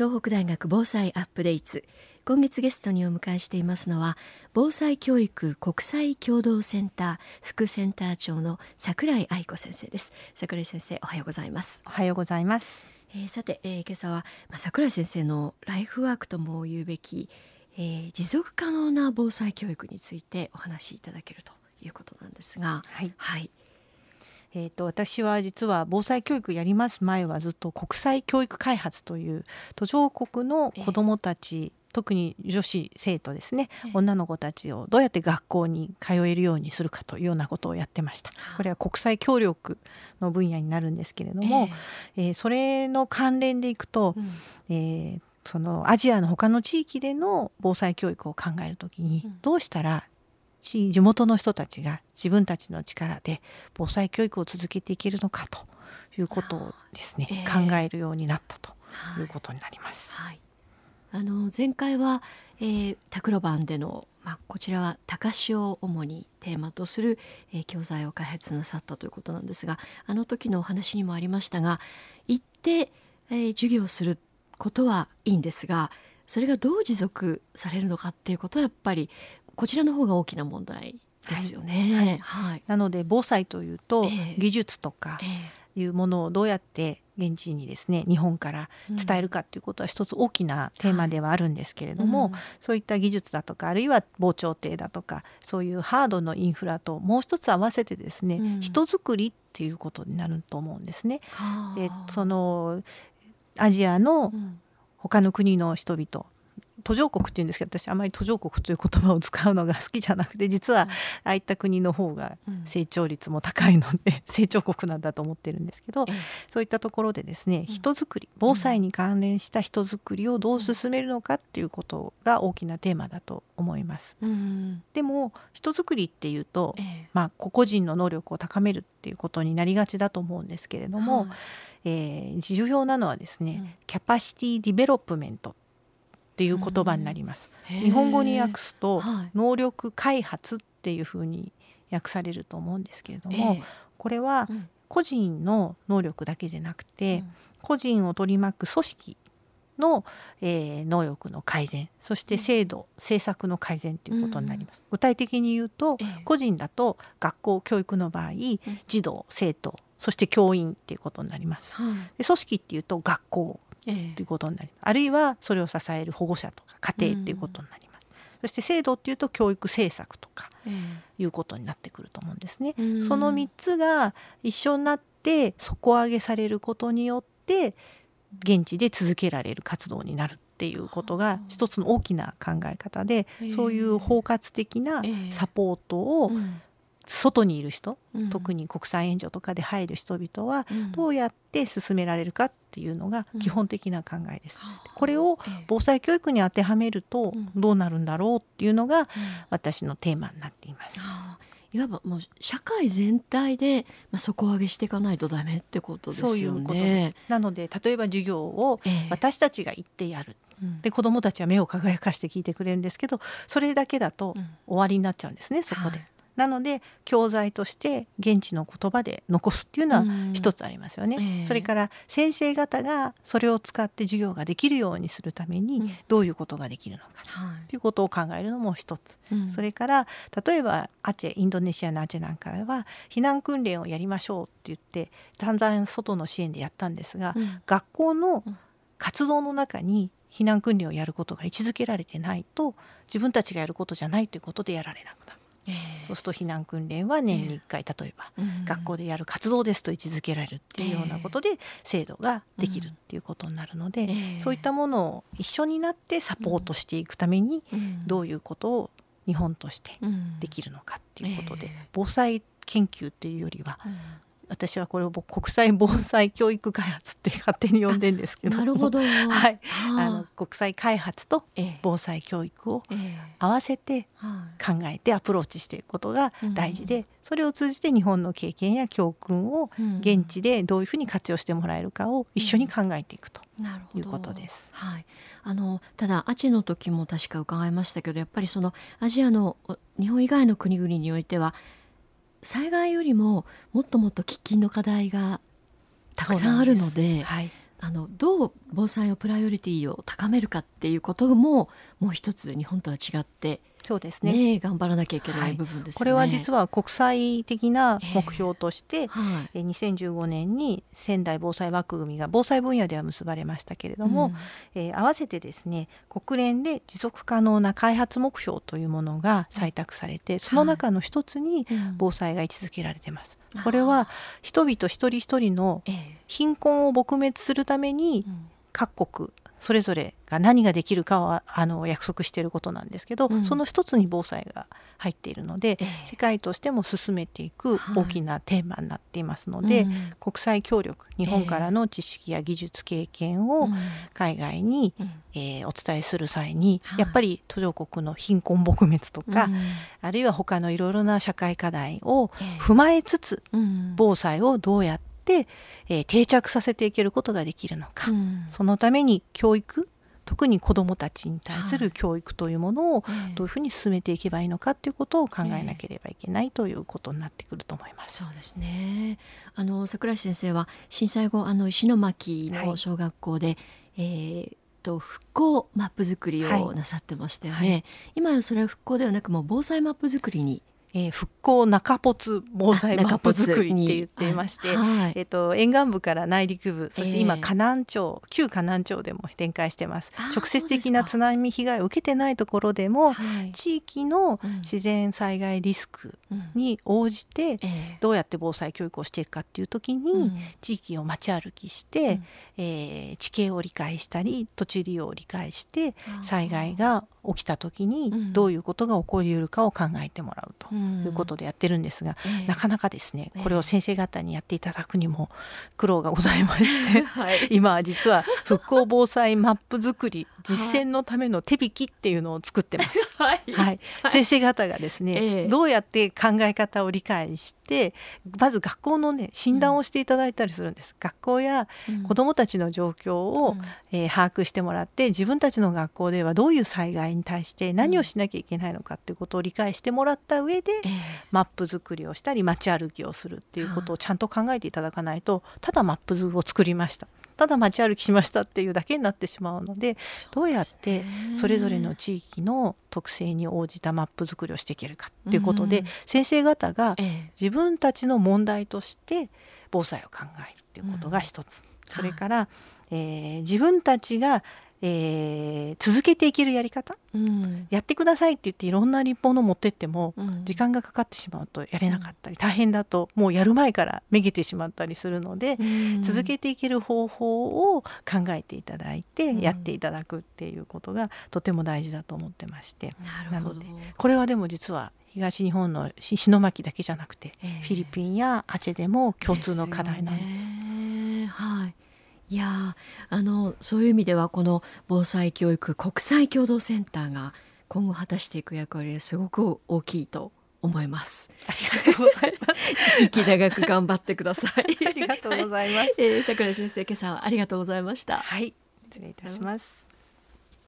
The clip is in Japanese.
東北大学防災アップデート。今月ゲストにお迎えしていますのは防災教育国際共同センター副センター長の桜井愛子先生です。桜井先生おはようございます。おはようございます。えー、さて、えー、今朝は、まあ、桜井先生のライフワークとも言うべき、えー、持続可能な防災教育についてお話しいただけるということなんですが、はい、はい、えーと、私は実は防災教育やります。前はずっと国際教育開発という途上国の子どもたち、えー、特に女子生徒ですね、えー、女の子たちをどうやって学校に通えるようにするかというようなことをやってました。これは国際協力の分野になるんですけれども、えー、えー、それの関連でいくと、うん、えーそのアジアの他の地域での防災教育を考えるときにどうしたらし地元の人たちが自分たちの力で防災教育を続けていけるのかということをですね、えー、考えるようになったということになります。はい、あの前回は、えー、タクロバンでの、まあ、こちらは高潮を主にテーマとする、えー、教材を開発なさったということなんですがあの時のお話にもありましたが行って、えー、授業することはいいんですがそれがどう持続されるのかっていうことはやっぱりこちらの方が大きな問題ですよね。はい、はい、なので防災というと、技術とかいうものをどうやって現地にですね日本から伝えるかっていうことは一つ大きなテーマではあるんですけれども、はいうん、そういった技術だとかあるいは防潮堤だとかそういうハードのインフラともう一つ合わせてですね、うん、人づくりっていうことになると思うんですね。でそのアジアの他の国の人々途上国っていうんですけど私あまり途上国という言葉を使うのが好きじゃなくて実はああいった国の方が成長率も高いので、成長国なんだと思ってるんですけど、そういったところでですね人づくり防災に関連した人づくりをどう進めるのかっていうことが大きなテーマだと思います。でも人づくりっていうと、まあ、個々人の能力を高めるっていうことになりがちだと思うんですけれども、えー、重要なのはですね、 capacity development っていう言葉になります。日本語に訳すと、能力開発っていうふうに訳されると思うんですけれども、これは個人の能力だけでなくて、個人を取り巻く組織の、えー、能力の改善そして制度、政策の改善ということになります。具体的に言うと、個人だと学校教育の場合、児童生徒そして教員っていうことになります。で組織っていうと学校ということになります、あるいはそれを支える保護者とか家庭っていうことになります、そして制度っていうと教育政策とかいうことになってくると思うんですね。その3つが一緒になって底上げされることによって現地で続けられる活動になるっていうことが一つの大きな考え方で、そういう包括的なサポートを外にいる人、うん、特に国際援助とかで入る人々はどうやって進められるかっていうのが基本的な考えです。これを防災教育に当てはめるとどうなるんだろうっていうのが私のテーマになっています。いわばもう社会全体で、まあ、底上げしていかないとダメってことですよね。なので例えば授業を私たちが行ってやる、えー、で子どもたちは目を輝かして聞いてくれるんですけどそれだけだと終わりになっちゃうんですね、そこで。はいなので教材として現地の言葉で残すっていうのは一つありますよね、うんえ。ー、それから先生方がそれを使って授業ができるようにするためにどういうことができるのかとい。うことを考えるのも一つ、はい、それから例えばアチェインドネシアのアチェなんかでは避難訓練をやりましょうって言ってだんだん外の支援でやったんですが、うん、学校の活動の中に避難訓練をやることが位置づけられてないと自分たちがやることじゃないということでやられなくなる。そうすると避難訓練は年に1回、例えば学校でやる活動ですと位置づけられるっていうようなことで制度ができるっていうことになるので、そういったものを一緒になってサポートしていくためにどういうことを日本としてできるのかっていうことで、防災研究っていうよりは私はこれを国際防災教育開発って勝手に呼んでんですけど。なるほど、はい、あ。の国際開発と防災教育を合わせて考えてアプローチしていくことが大事で、それを通じて日本の経験や教訓を現地でどういうふうに活用してもらえるかを一緒に考えていくということです。はい、あのただアジの時も確か伺いましたけどやっぱりそのアジアの日本以外の国々においては災害よりももっともっと喫緊の課題がたくさんあるので、はい、あのどう防災をプライオリティを高めるかっていうことももう一つ日本とは違ってそうですね、ね、頑張らなきゃいけない部分です、ね。はい、これは実は国際的な目標として、えーはい、2015年に仙台防災枠組みが防災分野では結ばれましたけれども、うん、えー、合わせてですね国連で持続可能な開発目標というものが採択されて、その中の一つに防災が位置づけられてます。はい、これは人々一人一人の貧困を撲滅するために各国それぞれが何ができるかはあの約束していることなんですけど、うん、その一つに防災が入っているので、えー、世界としても進めていく大きなテーマになっていますので、はい国際協力日本からの知識や技術経験を海外に、えー、えー、お伝えする際に、やっぱり途上国の貧困撲滅とか、あるいは他のいろいろな社会課題を踏まえつつ、防災をどうやって、えー、定着させていけることができるのか、うん、そのために教育特に子どもたちに対する教育というものをどういうふうに進めていけばいいのかということを考えなければいけないということになってくると思います。そうですね。あの桜井先生は震災後あの石巻の小学校で、はい、えーと復興マップ作りをなさってましたよね、はい。はい、今はそれは復興ではなくもう防災マップ作りにえー、復興中ポ防災マップ作りって言っていまして、はい、えっ、ー、と沿岸部から内陸部そして今河南町、旧河南町でも展開してます。直接的な津波被害を受けてないところでも、地域の自然災害リスクに応じてどうやって防災教育をしていくかっていう時に、地域を街歩きして、うん、えー、地形を理解したり土地利用を理解して災害が起きた時にどういうことが起こりうるかを考えてもらうということでやってるんですが、うん、なかなかですねこれを先生方にやっていただくにも苦労がございまして、はい、今実は復興防災マップ作り実践のための手引きっていうのを作ってます。はい、はい、先生方がですね、えー、どうやって考え方を理解してまず学校のね診断をしていただいたりするんです。うん、学校や子どもたちの状況を、うん、えー、把握してもらって自分たちの学校ではどういう災害に対して何をしなきゃいけないのかっていうことを理解してもらった上で、えー、マップ作りをしたり街歩きをするっていうことをちゃんと考えていただかないとただマップ図を作りましたただ街歩きしましたっていうだけになってしまうのでどうやってそれぞれの地域の特性に応じたマップ作りをしていけるかっていうことで、うん、先生方が自分たちの問題として防災を考えるっていうことが一つ、うん、それから、えー、自分たちがえー、続けていけるやり方、うん、やってくださいって言っていろんな立法の持ってっても、時間がかかってしまうとやれなかったり、大変だともうやる前からめげてしまったりするので、続けていける方法を考えていただいて、やっていただくっていうことがとても大事だと思ってまして、なのでこれはでも実は東日本の石巻だけじゃなくて、えー、フィリピンやアチェでも共通の課題なんです。いいやあのそういう意味ではこの防災教育国際共同センターが今後果たしていく役割はすごく大きいと思います。ありがとうございます。息長く頑張ってください。ありがとうございます。はい、えー、桜井先生今朝はありがとうございました。はい、失礼いたします。